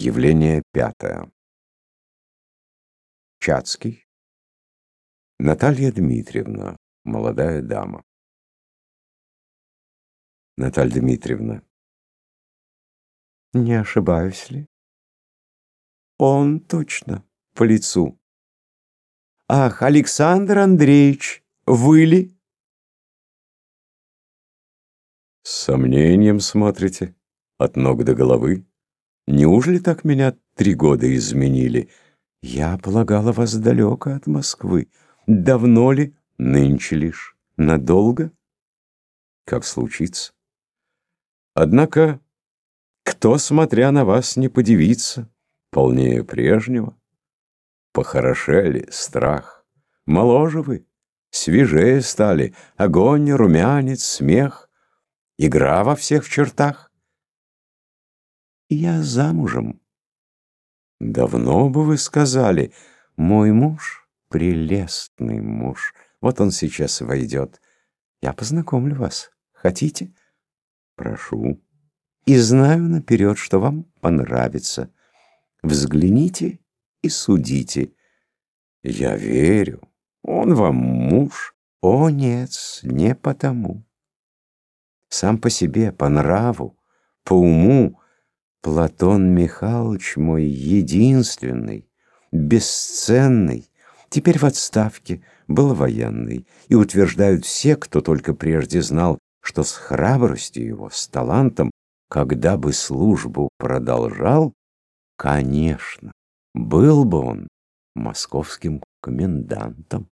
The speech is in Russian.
Явление пятое. Чацкий. Наталья Дмитриевна, молодая дама. Наталья Дмитриевна. Не ошибаюсь ли? Он точно по лицу. Ах, Александр Андреевич, вы ли? С сомнением смотрите, от ног до головы. Неужели так меня три года изменили? Я полагала вас далеко от Москвы. Давно ли? Нынче лишь. Надолго? Как случится. Однако, кто, смотря на вас, не подивится, полнее прежнего? Похорошели страх. Моложе вы, свежее стали, огонь, румянец, смех, игра во всех чертах. Я замужем. Давно бы вы сказали, мой муж — прелестный муж. Вот он сейчас войдет. Я познакомлю вас. Хотите? Прошу. И знаю наперед, что вам понравится. Взгляните и судите. Я верю. Он вам муж. О, нет, не потому. Сам по себе, по нраву, по уму, Платон Михайлович мой единственный, бесценный, теперь в отставке, был военный, и утверждают все, кто только прежде знал, что с храбростью его, с талантом, когда бы службу продолжал, конечно, был бы он московским комендантом.